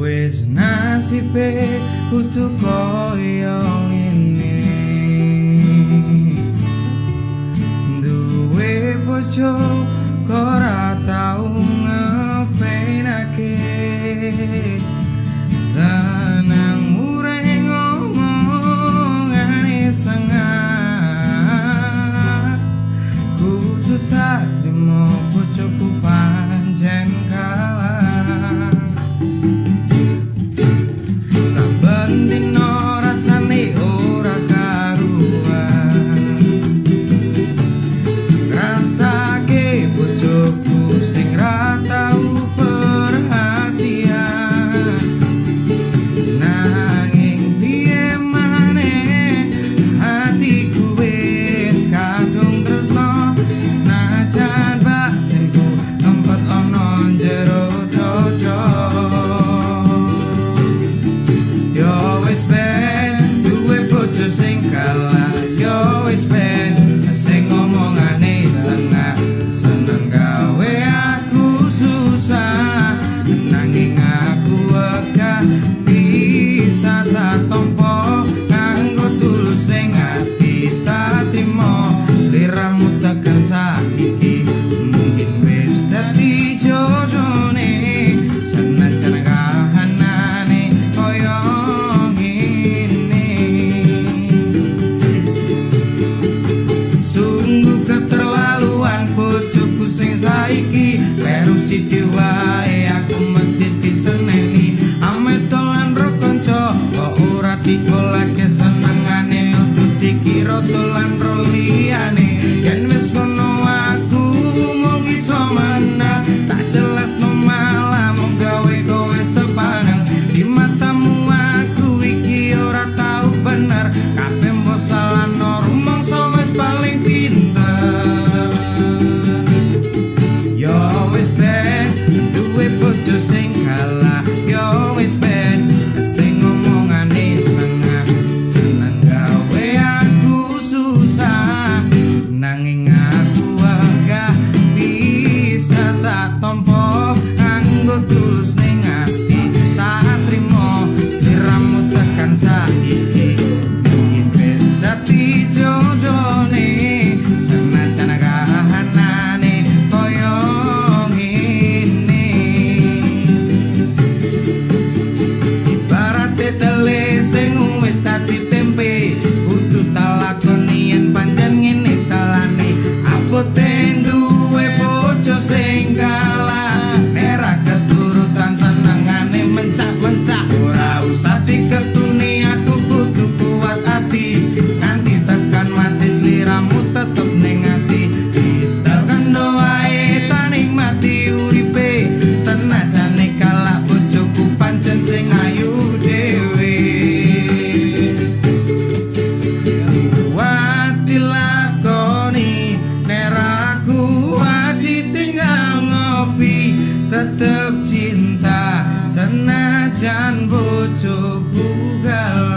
Wis nasibe kudu koyo ngene. Duwe bojo ora tau ngepenake always better. iki Leru siti wae aku mesti diseneni Ame tolan rokonco Kok ora dikolake seneng? sejan butuhku galau